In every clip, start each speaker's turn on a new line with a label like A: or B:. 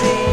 A: see.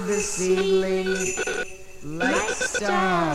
A: Seedling like stars.